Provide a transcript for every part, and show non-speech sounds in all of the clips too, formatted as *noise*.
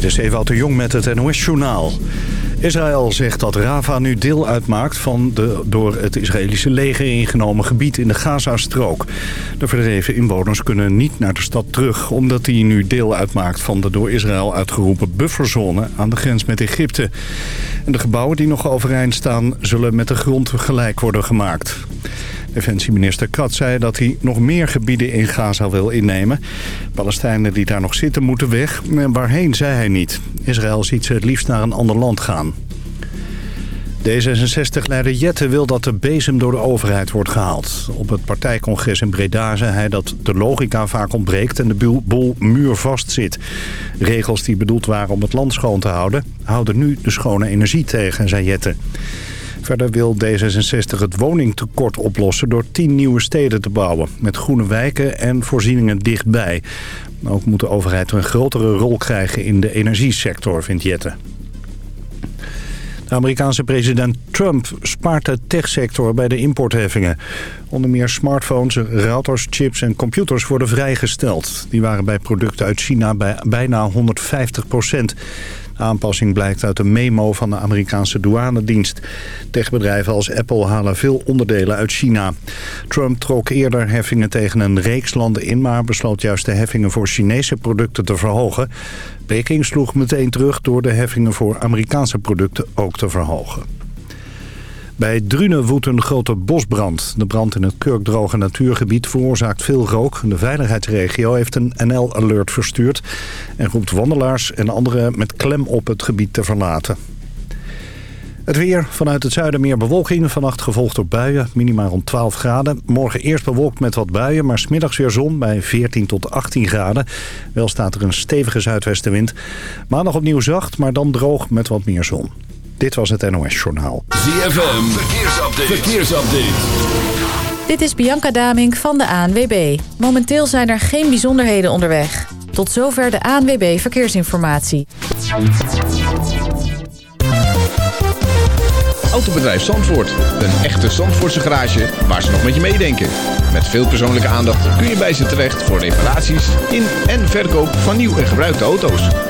Dit is Ewout de Jong met het NOS-journaal. Israël zegt dat Rafah nu deel uitmaakt van de door het Israëlische leger ingenomen gebied in de Gazastrook. De verdreven inwoners kunnen niet naar de stad terug... omdat die nu deel uitmaakt van de door Israël uitgeroepen bufferzone aan de grens met Egypte. En de gebouwen die nog overeind staan zullen met de grond gelijk worden gemaakt. Defensieminister Katz zei dat hij nog meer gebieden in Gaza wil innemen. Palestijnen die daar nog zitten moeten weg. En waarheen zei hij niet. Israël ziet ze het liefst naar een ander land gaan. D66-leider Jette wil dat de bezem door de overheid wordt gehaald. Op het partijcongres in Breda zei hij dat de logica vaak ontbreekt en de boel muurvast zit. Regels die bedoeld waren om het land schoon te houden... houden nu de schone energie tegen, zei Jette. Verder wil D66 het woningtekort oplossen door tien nieuwe steden te bouwen. Met groene wijken en voorzieningen dichtbij. Ook moet de overheid een grotere rol krijgen in de energiesector, vindt Jette. De Amerikaanse president Trump spaart de techsector bij de importheffingen. Onder meer smartphones, routers, chips en computers worden vrijgesteld. Die waren bij producten uit China bij bijna 150 procent aanpassing blijkt uit een memo van de Amerikaanse douanedienst. Techbedrijven als Apple halen veel onderdelen uit China. Trump trok eerder heffingen tegen een reeks landen in... maar besloot juist de heffingen voor Chinese producten te verhogen. Peking sloeg meteen terug door de heffingen voor Amerikaanse producten ook te verhogen. Bij Drunen woedt een grote bosbrand. De brand in het kurkdroge natuurgebied veroorzaakt veel rook. De veiligheidsregio heeft een NL-alert verstuurd... en roept wandelaars en anderen met klem op het gebied te verlaten. Het weer. Vanuit het zuiden meer bewolking. Vannacht gevolgd door buien. Minimaal rond 12 graden. Morgen eerst bewolkt met wat buien. Maar smiddags weer zon bij 14 tot 18 graden. Wel staat er een stevige zuidwestenwind. Maandag opnieuw zacht. Maar dan droog met wat meer zon. Dit was het NOS Journaal. ZFM, verkeersupdate. verkeersupdate. Dit is Bianca Damink van de ANWB. Momenteel zijn er geen bijzonderheden onderweg. Tot zover de ANWB Verkeersinformatie. Autobedrijf Zandvoort. Een echte Zandvoortse garage waar ze nog met je meedenken. Met veel persoonlijke aandacht kun je bij ze terecht voor reparaties in en verkoop van nieuw en gebruikte auto's.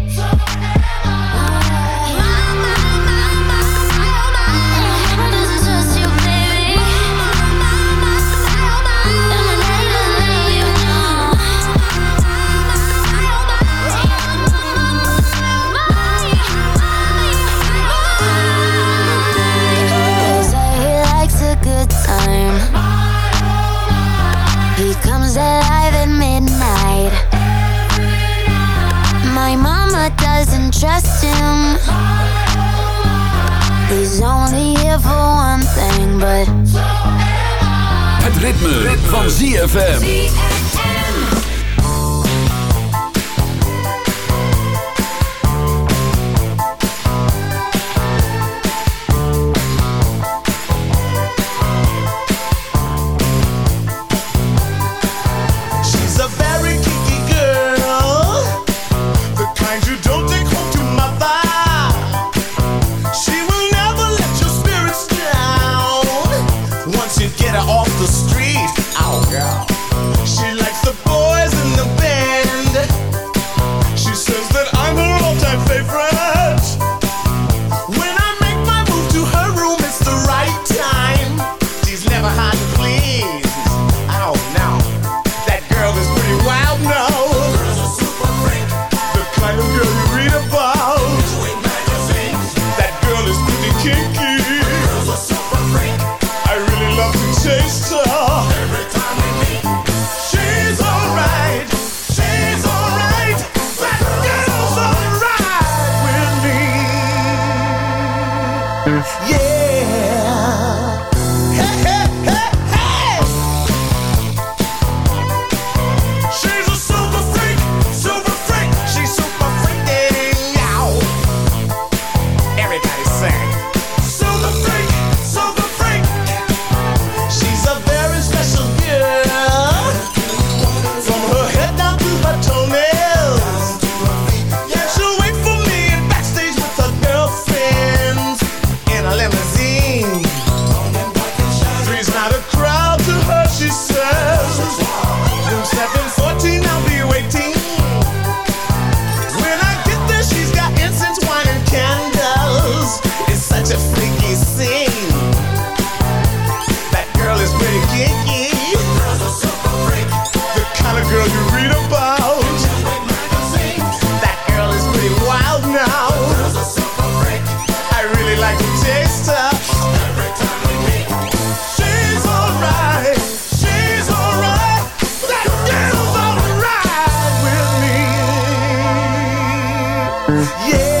Doesn't trust him. He's only here for one thing, but. Het ritme, van ZFM. get her off the street. Oh, girl. She like Yeah.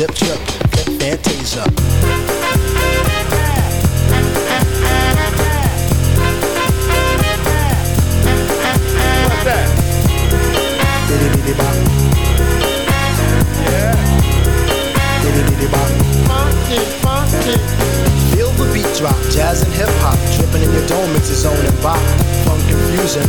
Feel the beat drop, jazz and hip hop dripping in your dome. It's its zoning by. Fun confusion,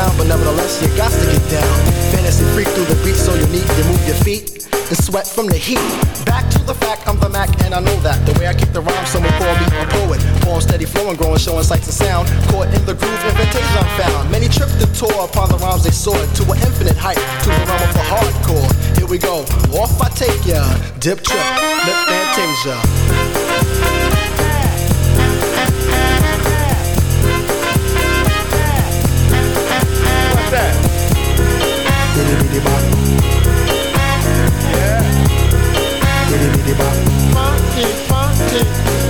profound, but nevertheless you got to get down. Fantasy freak through the beat, so unique. You move your feet and sweat from the heat. Back to the fact, I'm the Mac, and I know that. The way I keep the rhyme, someone call me a poet. Form steady flowing, growing, showing sights and sound. Caught in the groove, invitation I'm found. Many tripped and tour upon the rhymes they soared to an infinite height, to the realm of the hardcore. Here we go, off I take ya. Dip trip, lip fantasia. Funky, funky.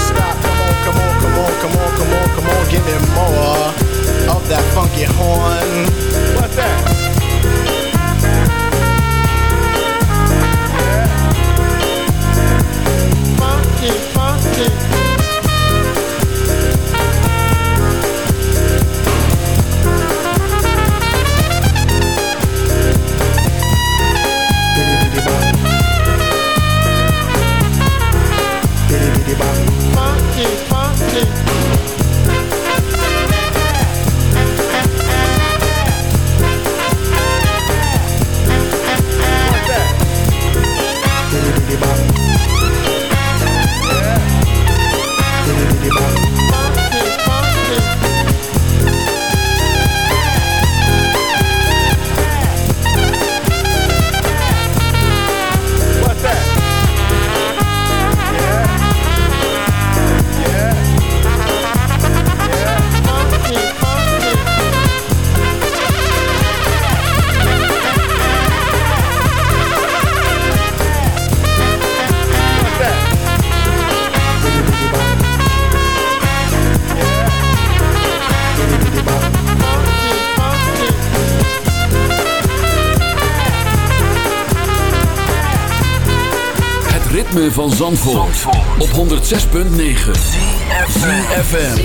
Zandvoort, op 106.9 CFFM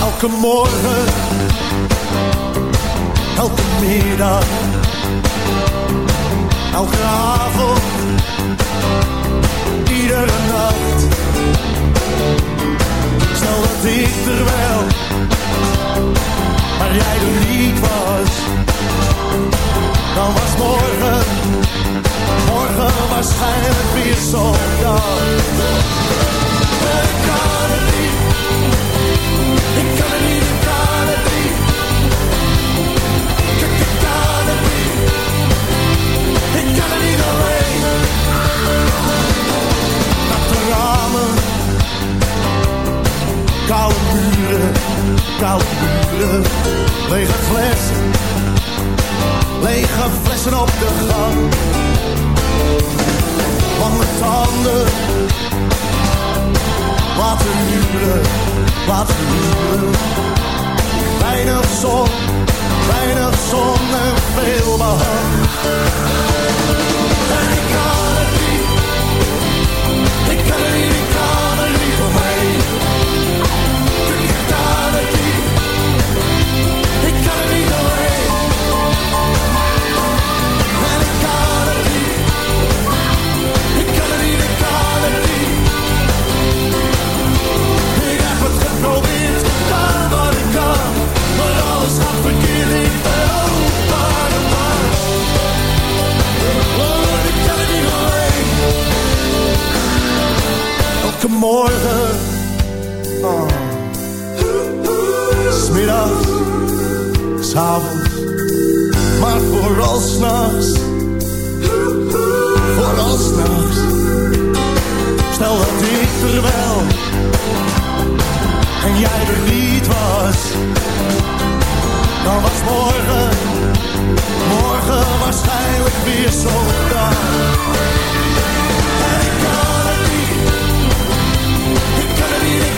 Elke morgen, elke middag, elke ik er wel, maar jij er niet was. Dan was morgen, morgen waarschijnlijk weer zo'n dag. Kan niet. Muren. Lege flessen. Lege flessen op de gang. Lange tanden. Laten huren, laten huren. Weinig zon, weinig zon en veel behang. morgen. Oh. Smiddags, s'avonds, maar vooral s'nachts. Vooral s'nachts. Stel dat ik er wel en jij er niet was, dan was morgen, morgen waarschijnlijk weer zo'n dag. En ik kan het niet, ik kan het niet.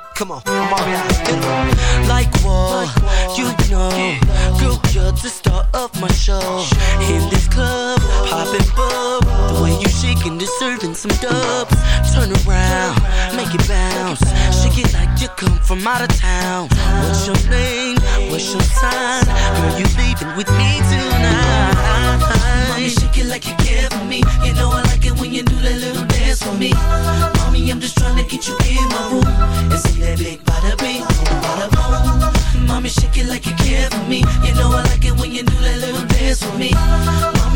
Come on, I'm already out. Like war, you know, girl, you're the star of my show. In this club, popping bub, the way you shaking, deserving some dubs. Turn around, make it bounce, shake it like you come from out of town. What's your name? What's your sign? Girl, you leaving with me tonight? Mommy, shake it like you care for me. You know I like it when you do that little focus on me. Mommy, I'm just trying to get you in my room and see that big bada bing, bada boom. Mommy, shake it like you care for me. You know I like it when you do that little dance for me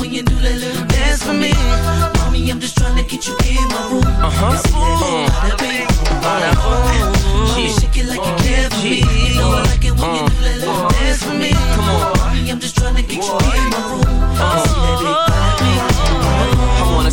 when you do that little dance for me. Mommy, I'm just trying to get you in my room. Uh huh. Bada bing, bada boom. She shake it like you care for me. Like it when you do that little uh-huh. dance for me. Come on, mommy, I'm just trying to get you in my room. Uh-huh. I wanna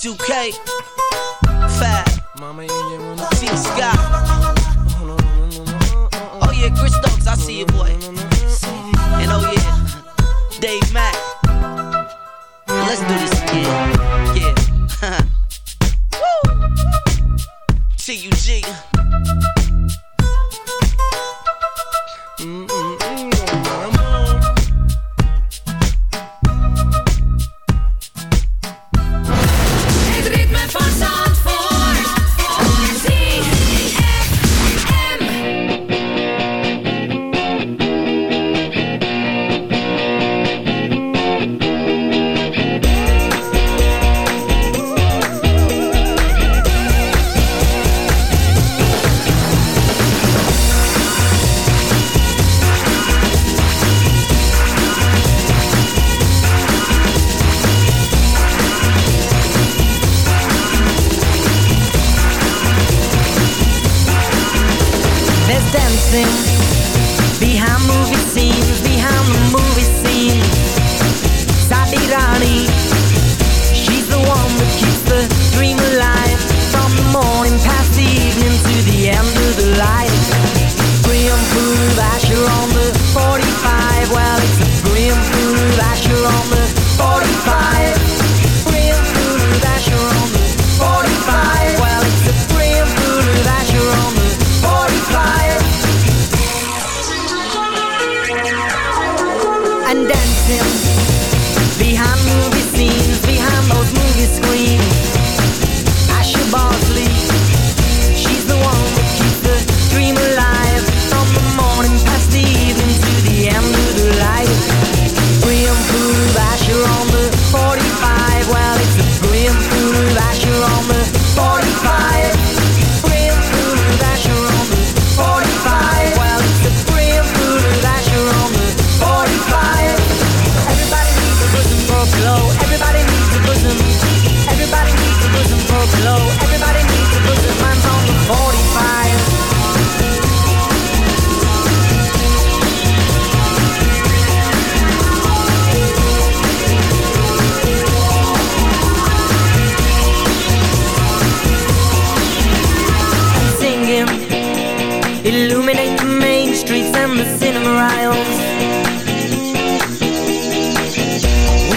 2K. Fat, Mama, Team Sky. Oh, yeah, Chris Stokes, I see you, boy. And oh, yeah, Dave Mack. Let's do this again. Yeah. *laughs* Woo! TUG. Mm.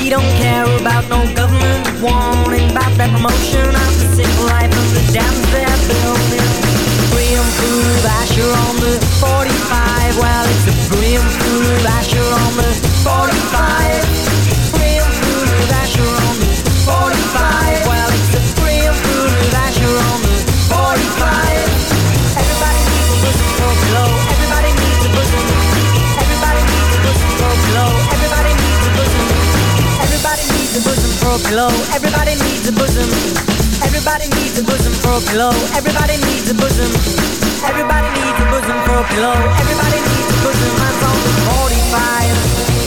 We don't care about no government warning about that promotion of the sick life of the damn they're building. Grim food, Asher on the 45. Well, it's a grim food, Asher on the 45. pillow. Everybody needs a bosom. Everybody needs a bosom for a pillow. Everybody needs a bosom. Everybody needs a bosom for a pillow. Everybody needs a bosom. I'm on 45.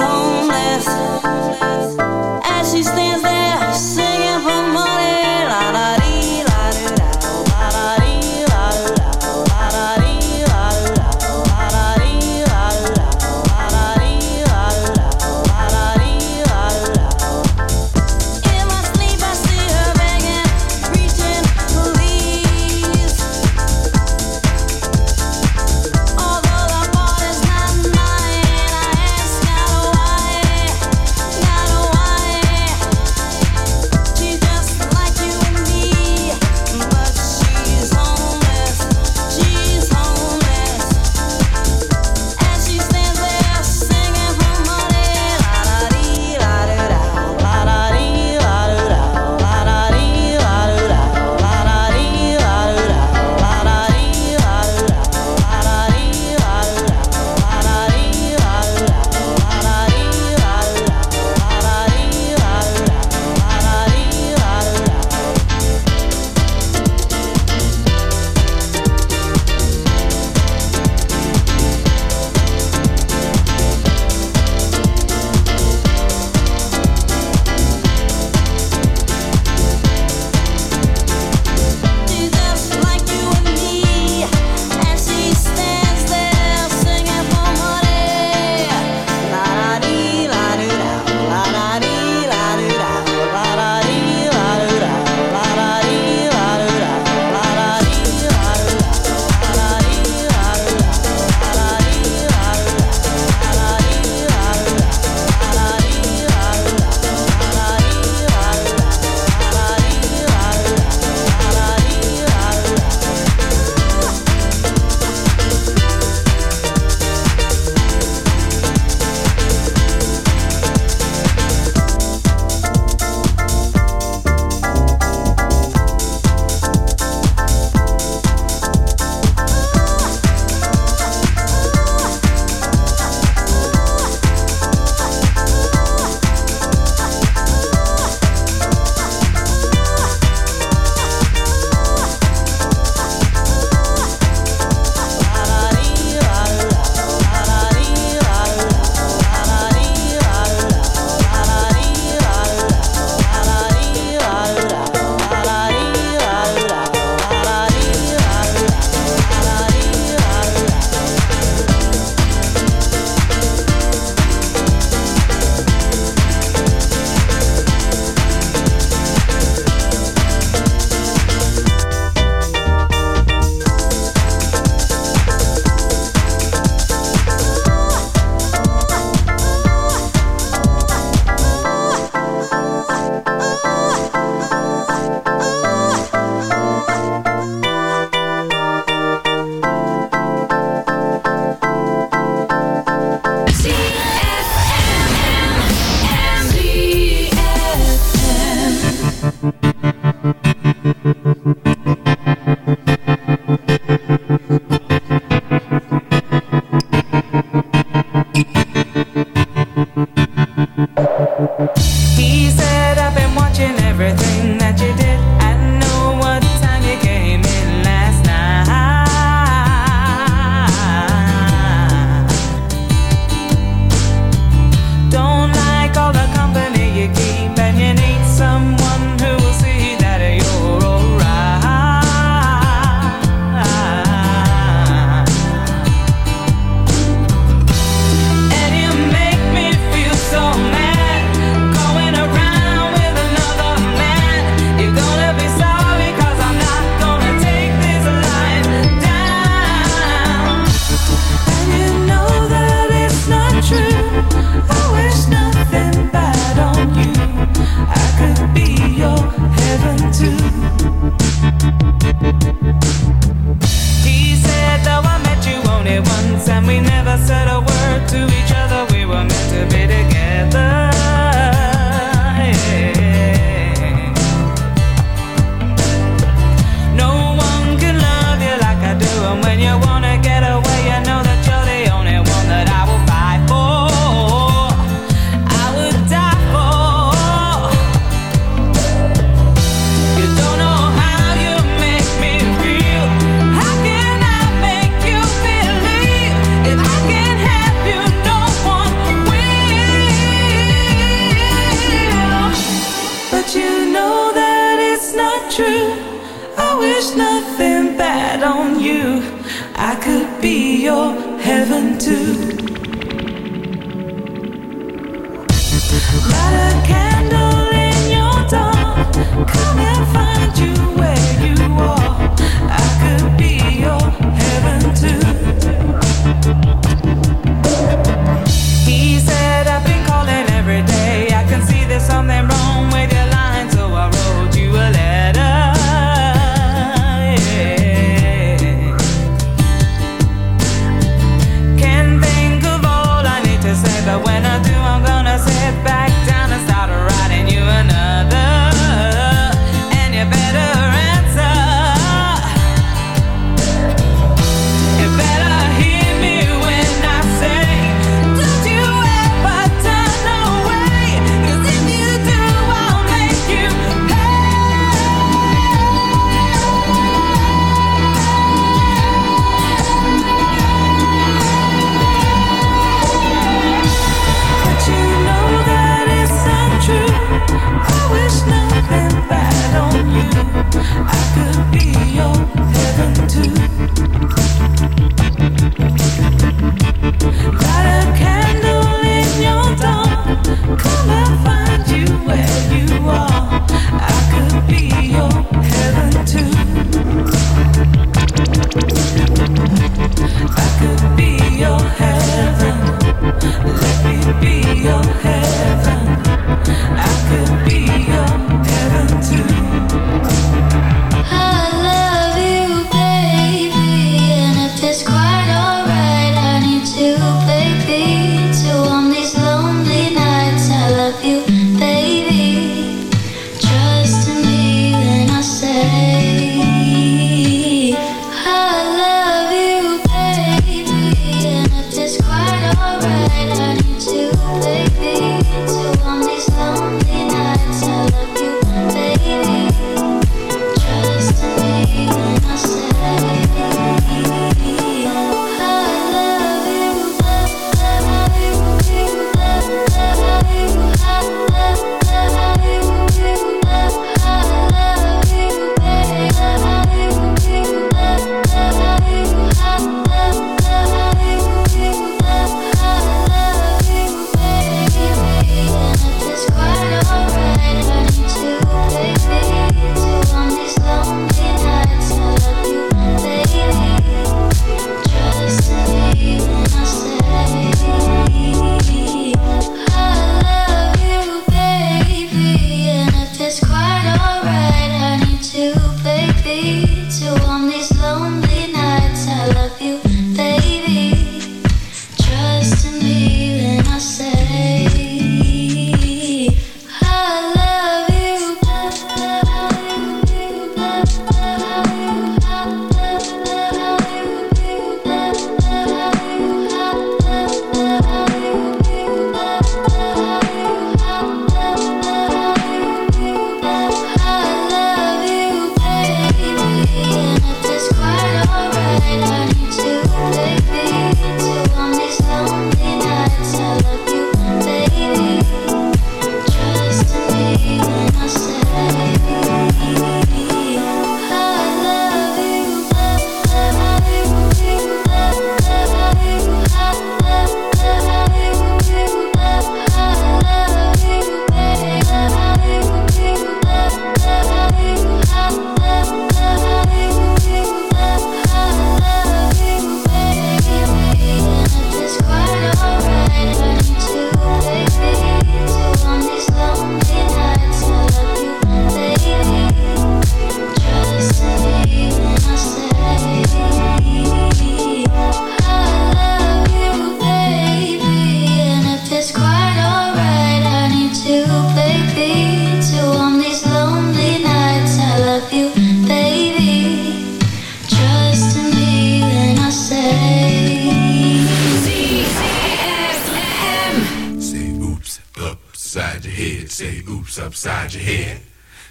Homeless.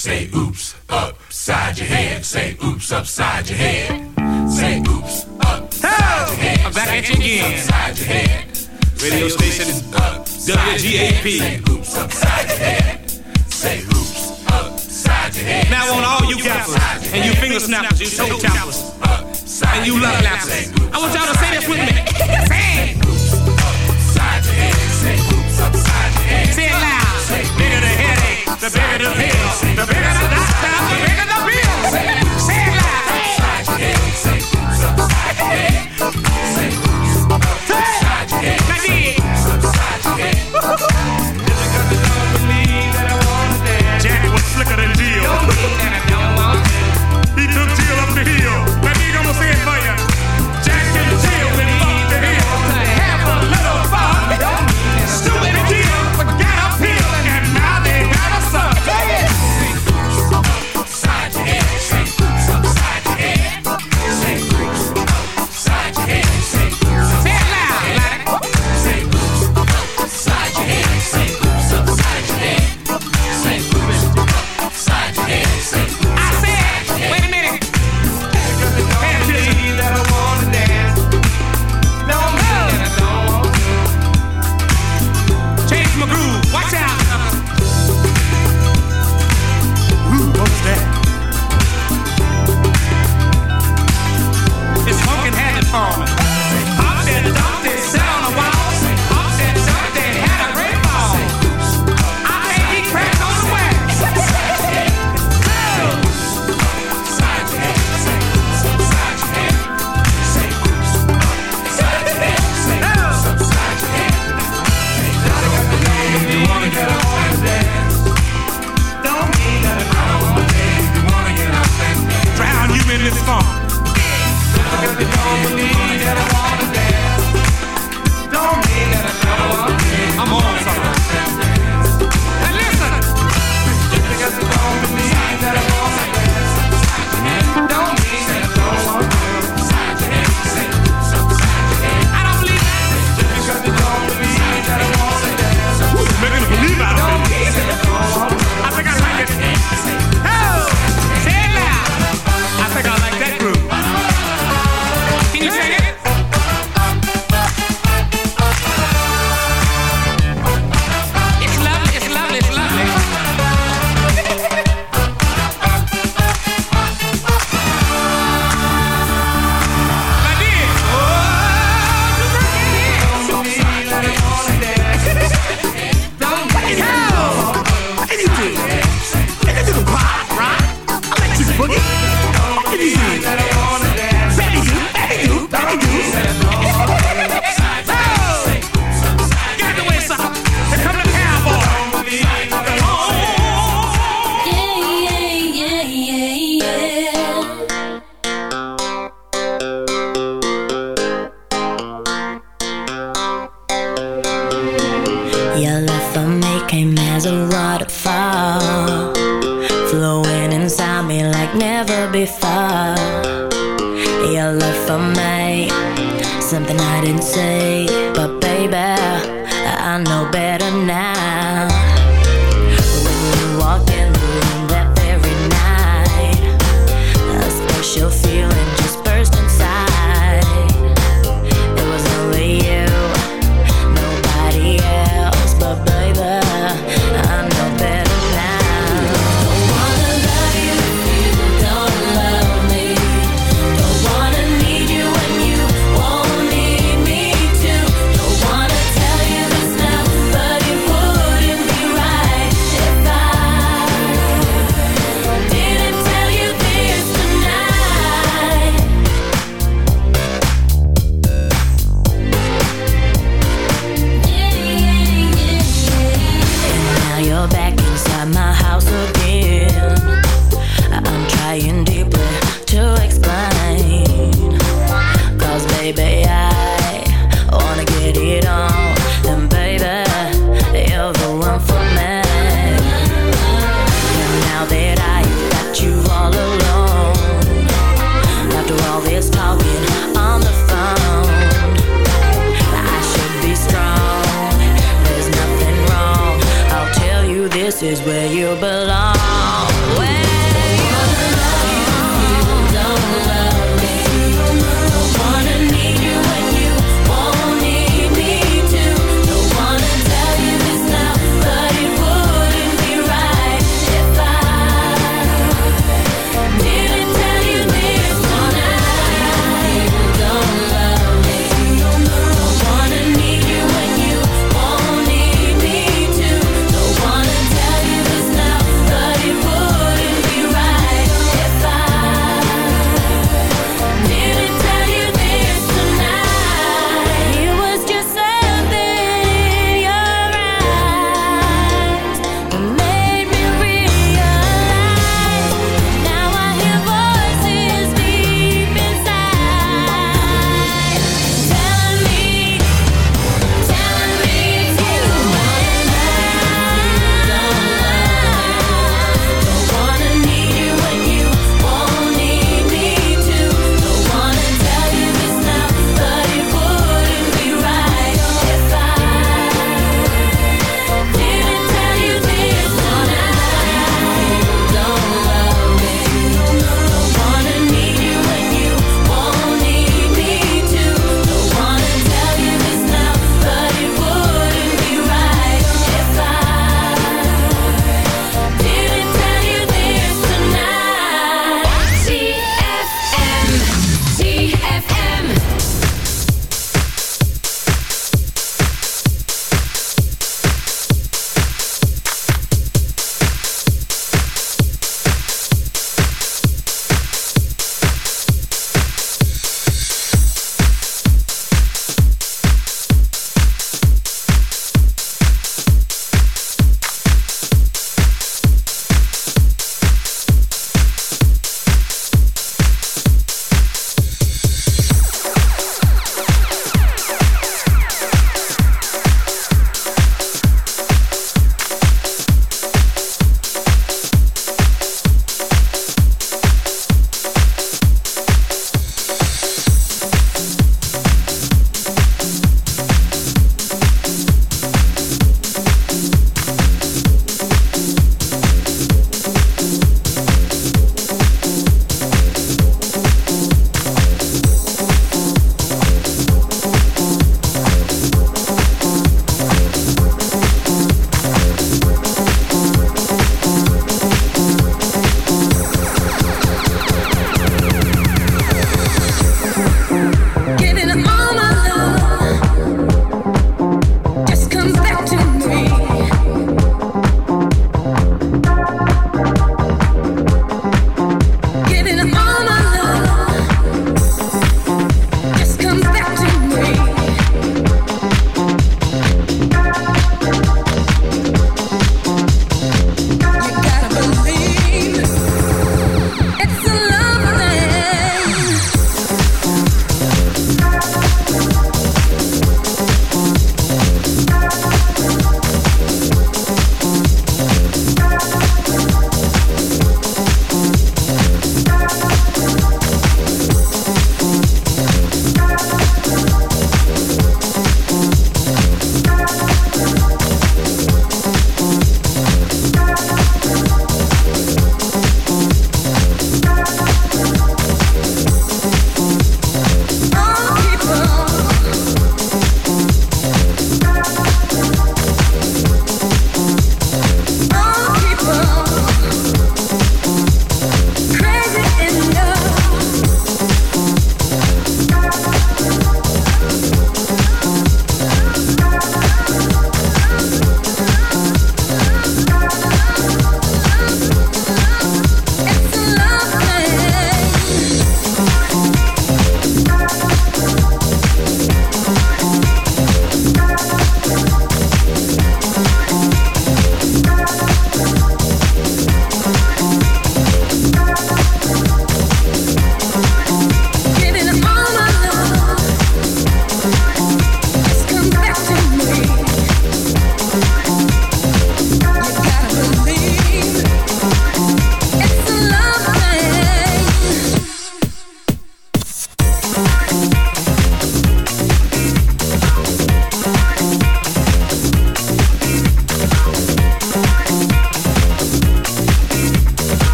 Say oops upside your head. Say oops upside your head. Say oops upside your head. I'm back Say at you again. Upside your head. Radio station WGAP.